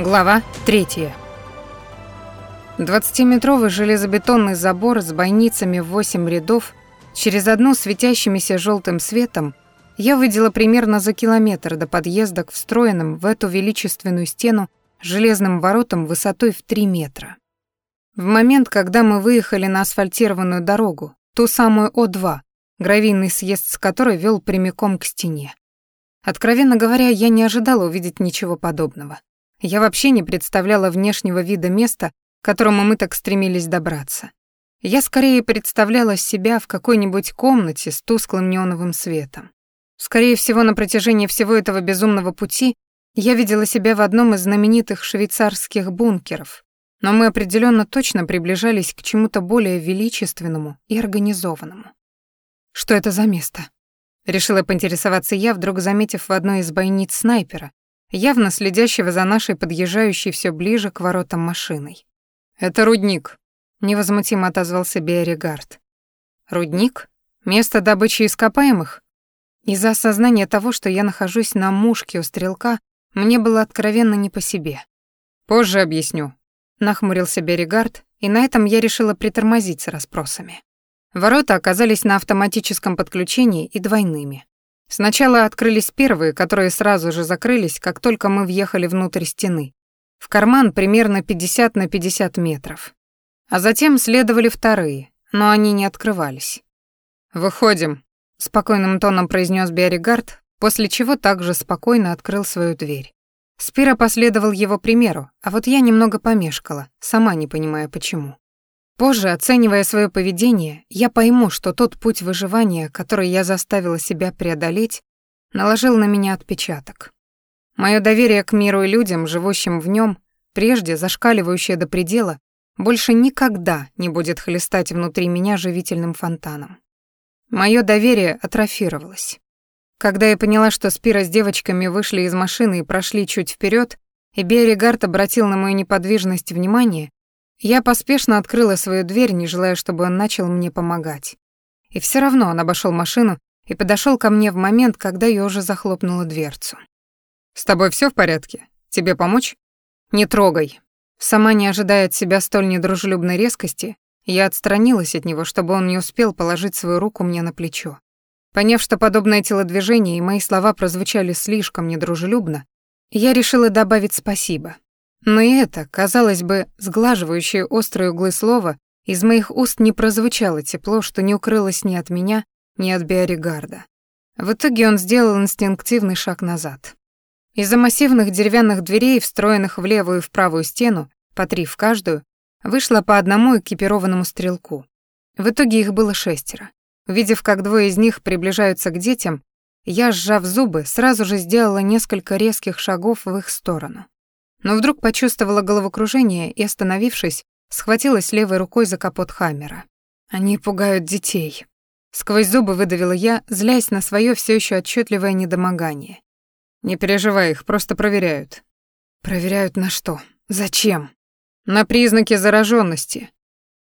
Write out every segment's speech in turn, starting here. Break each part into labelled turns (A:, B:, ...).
A: Глава третья. Двадцатиметровый железобетонный забор с бойницами в восемь рядов через одну светящимися желтым светом я увидела примерно за километр до подъезда к встроенным в эту величественную стену железным воротам высотой в три метра. В момент, когда мы выехали на асфальтированную дорогу, ту самую О2, гравийный съезд с которой вел прямиком к стене. Откровенно говоря, я не ожидала увидеть ничего подобного. Я вообще не представляла внешнего вида места, к которому мы так стремились добраться. Я скорее представляла себя в какой-нибудь комнате с тусклым неоновым светом. Скорее всего, на протяжении всего этого безумного пути я видела себя в одном из знаменитых швейцарских бункеров, но мы определенно точно приближались к чему-то более величественному и организованному. Что это за место? Решила поинтересоваться я, вдруг заметив в одной из бойниц снайпера, явно следящего за нашей подъезжающей все ближе к воротам машиной. «Это рудник», — невозмутимо отозвался Биоригард. «Рудник? Место добычи ископаемых?» Из-за осознания того, что я нахожусь на мушке у стрелка, мне было откровенно не по себе. «Позже объясню», — нахмурился Берегард, и на этом я решила притормозить с расспросами. Ворота оказались на автоматическом подключении и двойными. Сначала открылись первые, которые сразу же закрылись, как только мы въехали внутрь стены. В карман примерно 50 на 50 метров. А затем следовали вторые, но они не открывались. «Выходим», — спокойным тоном произнес Биоригард, после чего также спокойно открыл свою дверь. Спира последовал его примеру, а вот я немного помешкала, сама не понимая почему. Позже, оценивая свое поведение, я пойму, что тот путь выживания, который я заставила себя преодолеть, наложил на меня отпечаток. Мое доверие к миру и людям, живущим в нем, прежде зашкаливающее до предела, больше никогда не будет хлестать внутри меня живительным фонтаном. Мое доверие атрофировалось. Когда я поняла, что Спира с девочками вышли из машины и прошли чуть вперед, и Берригард обратил на мою неподвижность внимание, я поспешно открыла свою дверь, не желая, чтобы он начал мне помогать. И все равно он обошел машину и подошел ко мне в момент, когда я уже захлопнула дверцу. «С тобой все в порядке? Тебе помочь?» «Не трогай». Сама не ожидая от себя столь недружелюбной резкости, я отстранилась от него, чтобы он не успел положить свою руку мне на плечо. Поняв, что подобное телодвижение и мои слова прозвучали слишком недружелюбно, я решила добавить спасибо. Но и это, казалось бы, сглаживающее острые углы слова, из моих уст не прозвучало тепло, что не укрылось ни от меня, ни от Биоригарда. В итоге он сделал инстинктивный шаг назад. Из-за массивных деревянных дверей, встроенных в левую и в правую стену, по три в каждую, вышло по одному экипированному стрелку. В итоге их было шестеро. Увидев, как двое из них приближаются к детям, я, сжав зубы, сразу же сделала несколько резких шагов в их сторону но вдруг почувствовала головокружение и, остановившись, схватилась левой рукой за капот Хаммера. «Они пугают детей», — сквозь зубы выдавила я, злясь на свое все еще отчетливое недомогание. «Не переживай, их просто проверяют». «Проверяют на что? Зачем?» «На признаки зараженности.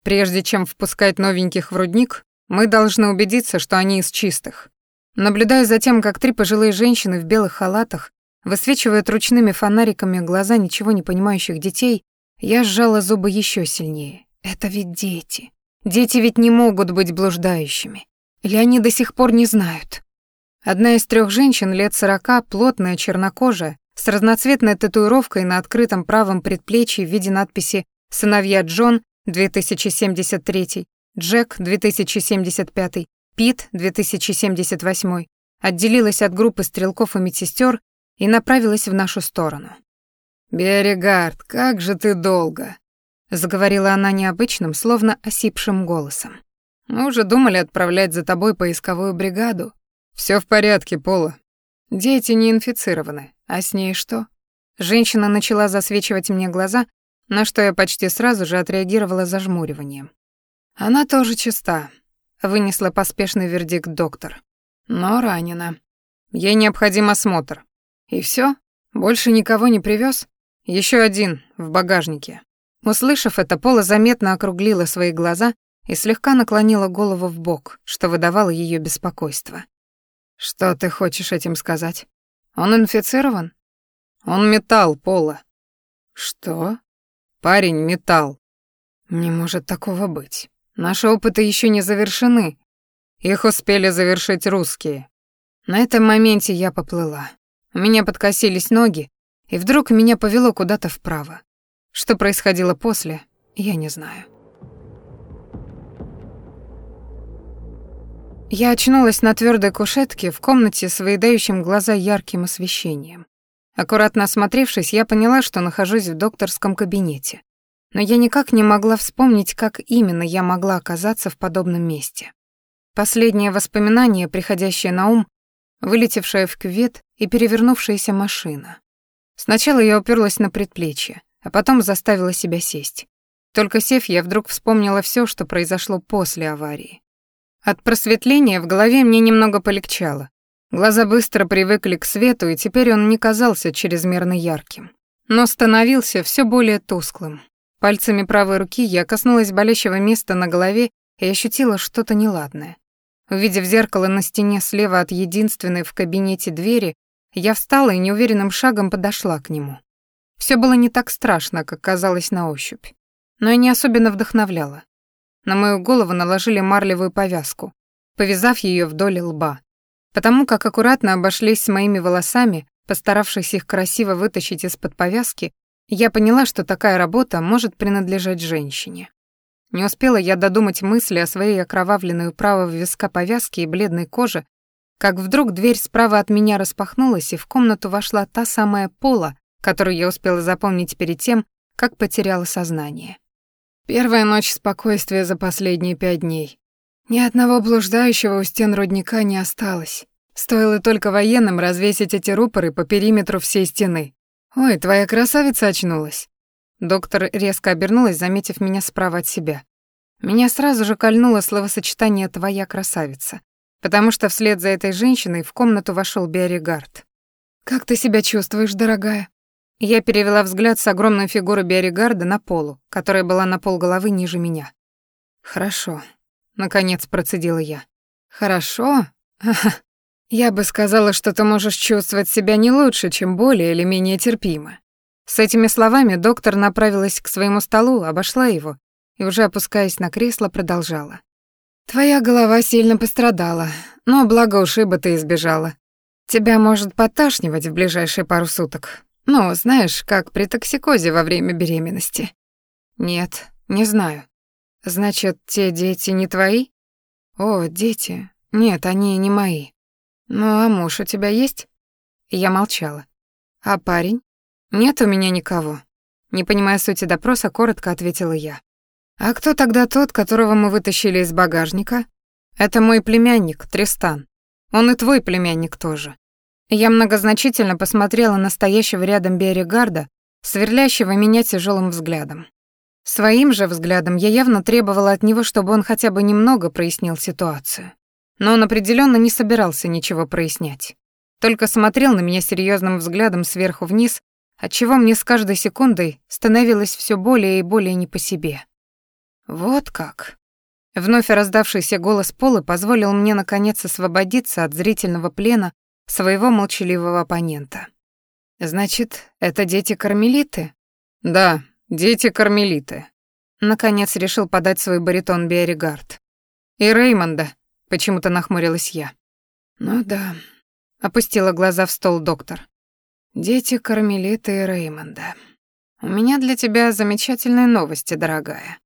A: Прежде чем впускать новеньких в рудник, мы должны убедиться, что они из чистых». Наблюдая за тем, как три пожилые женщины в белых халатах Высвечивая ручными фонариками глаза ничего не понимающих детей, я сжала зубы еще сильнее. Это ведь дети. Дети ведь не могут быть блуждающими. Или они до сих пор не знают. Одна из трех женщин лет сорока, плотная, чернокожая, с разноцветной татуировкой на открытом правом предплечье в виде надписи «Сыновья Джон, 2073», «Джек, 2075», «Пит, 2078», отделилась от группы стрелков и медсестер и направилась в нашу сторону. «Берегард, как же ты долго!» — заговорила она необычным, словно осипшим голосом. «Мы уже думали отправлять за тобой поисковую бригаду. Все в порядке, Пола. Дети не инфицированы. А с ней что?» Женщина начала засвечивать мне глаза, на что я почти сразу же отреагировала зажмуриванием. «Она тоже чиста», — вынесла поспешный вердикт доктор. «Но ранена. Ей необходим осмотр. И все? Больше никого не привез? Еще один в багажнике. Услышав это, Пола заметно округлила свои глаза и слегка наклонила голову в бок, что выдавало ее беспокойство. Что ты хочешь этим сказать? Он инфицирован? Он металл, Пола. Что? Парень металл. Не может такого быть. Наши опыты еще не завершены. Их успели завершить русские. На этом моменте я поплыла. У меня подкосились ноги, и вдруг меня повело куда-то вправо. Что происходило после, я не знаю. Я очнулась на твердой кушетке в комнате с выедающим глаза ярким освещением. Аккуратно осмотревшись, я поняла, что нахожусь в докторском кабинете. Но я никак не могла вспомнить, как именно я могла оказаться в подобном месте. Последнее воспоминание, приходящее на ум, вылетевшая в кювет и перевернувшаяся машина. Сначала я уперлась на предплечье, а потом заставила себя сесть. Только сев, я вдруг вспомнила все, что произошло после аварии. От просветления в голове мне немного полегчало. Глаза быстро привыкли к свету, и теперь он не казался чрезмерно ярким, но становился все более тусклым. Пальцами правой руки я коснулась болящего места на голове и ощутила что-то неладное. Увидев зеркало на стене слева от единственной в кабинете двери, я встала и неуверенным шагом подошла к нему. Все было не так страшно, как казалось на ощупь, но и не особенно вдохновляло. На мою голову наложили марлевую повязку, повязав ее вдоль лба. Потому как аккуратно обошлись с моими волосами, постаравшись их красиво вытащить из-под повязки, я поняла, что такая работа может принадлежать женщине. Не успела я додумать мысли о своей окровавленной у правого виска повязке и бледной коже, как вдруг дверь справа от меня распахнулась, и в комнату вошла та самая Пола, которую я успела запомнить перед тем, как потеряла сознание. Первая ночь спокойствия за последние пять дней. Ни одного блуждающего у стен рудника не осталось. Стоило только военным развесить эти рупоры по периметру всей стены. «Ой, твоя красавица очнулась». Доктор резко обернулась, заметив меня справа от себя. Меня сразу же кольнуло словосочетание «твоя красавица», потому что вслед за этой женщиной в комнату вошел Биоригард. «Как ты себя чувствуешь, дорогая?» Я перевела взгляд с огромной фигуры Биоригарда на полу, которая была на пол головы ниже меня. «Хорошо», — наконец процедила я. «Хорошо? Я бы сказала, что ты можешь чувствовать себя не лучше, чем более или менее терпимо. С этими словами доктор направилась к своему столу, обошла его и, уже опускаясь на кресло, продолжала. «Твоя голова сильно пострадала, но благо ушиба ты избежала. Тебя может поташнивать в ближайшие пару суток. Ну, знаешь, как при токсикозе во время беременности». «Нет, не знаю. Значит, те дети не твои?» «О, дети. Нет, они не мои. Ну, а муж у тебя есть?» Я молчала. «А парень?» «Нет у меня никого». Не понимая сути допроса, коротко ответила я. «А кто тогда тот, которого мы вытащили из багажника?» «Это мой племянник, Тристан. Он и твой племянник тоже». Я многозначительно посмотрела на стоящего рядом Берегарда, сверлящего меня тяжелым взглядом. Своим же взглядом я явно требовала от него, чтобы он хотя бы немного прояснил ситуацию. Но он определенно не собирался ничего прояснять. Только смотрел на меня серьезным взглядом сверху вниз, отчего мне с каждой секундой становилось все более и более не по себе. Вот как. Вновь раздавшийся голос Полы позволил мне наконец освободиться от зрительного плена своего молчаливого оппонента. Значит, это дети-кармелиты? Да, дети-кармелиты. Наконец решил подать свой баритон Биоригард. И Реймонда, почему-то нахмурилась я. Ну да, опустила глаза в стол доктор. Дети Кармелиты и Реймонда. У меня для тебя замечательные новости, дорогая.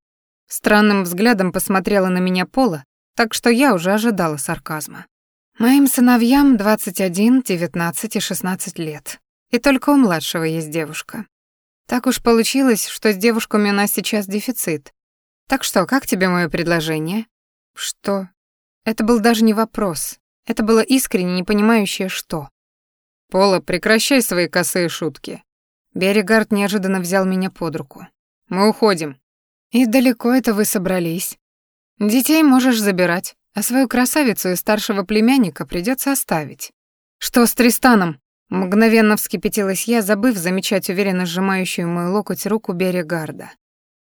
A: Странным взглядом посмотрела на меня Пола, так что я уже ожидала сарказма. Моим сыновьям 21, 19 и 16 лет. И только у младшего есть девушка. Так уж получилось, что с девушками у нас сейчас дефицит. Так что, как тебе мое предложение? Что? Это был даже не вопрос. Это было искренне не понимающее «что». «Пола, прекращай свои косые шутки». Берегард неожиданно взял меня под руку. «Мы уходим». «И далеко это вы собрались?» «Детей можешь забирать, а свою красавицу и старшего племянника придется оставить». «Что с Тристаном?» Мгновенно вскипятилась я, забыв замечать уверенно сжимающую мою локоть руку Берегарда.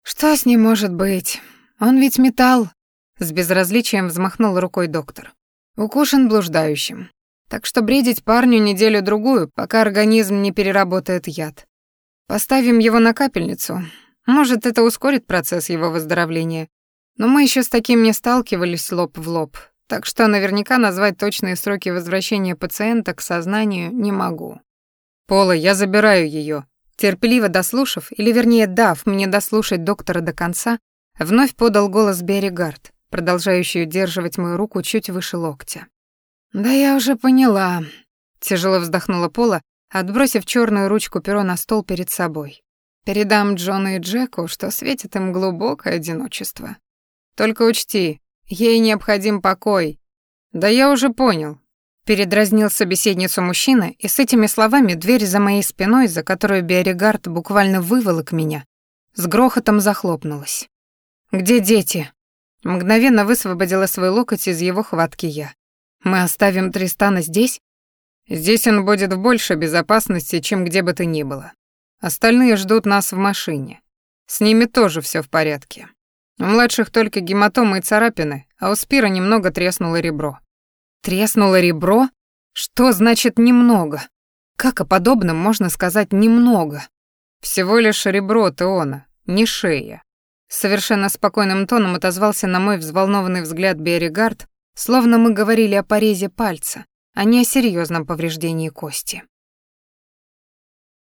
A: «Что с ним может быть? Он ведь металл!» С безразличием взмахнул рукой доктор. «Укушен блуждающим. Так что бредить парню неделю-другую, пока организм не переработает яд. Поставим его на капельницу. Может, это ускорит процесс его выздоровления. Но мы еще с таким не сталкивались лоб в лоб, так что наверняка назвать точные сроки возвращения пациента к сознанию не могу. Пола, я забираю ее. Терпеливо дослушав, или вернее дав мне дослушать доктора до конца, вновь подал голос Берригард, продолжающий удерживать мою руку чуть выше локтя. «Да я уже поняла», — тяжело вздохнула Пола, отбросив черную ручку перо на стол перед собой. «Передам Джону и Джеку, что светит им глубокое одиночество. Только учти, ей необходим покой». «Да я уже понял», — передразнил собеседницу мужчина, и с этими словами дверь за моей спиной, за которую Биоригард буквально выволок меня, с грохотом захлопнулась. «Где дети?» Мгновенно высвободила свой локоть из его хватки я. «Мы оставим Тристана здесь?» «Здесь он будет в большей безопасности, чем где бы то ни было. Остальные ждут нас в машине. С ними тоже все в порядке. У младших только гематомы и царапины, а у Спира немного треснуло ребро». «Треснуло ребро? Что значит «немного»? Как о подобном можно сказать «немного»?» «Всего лишь ребро Теона, не шея. Совершенно спокойным тоном отозвался на мой взволнованный взгляд Берригард, словно мы говорили о порезе пальца, а не о серьезном повреждении кости.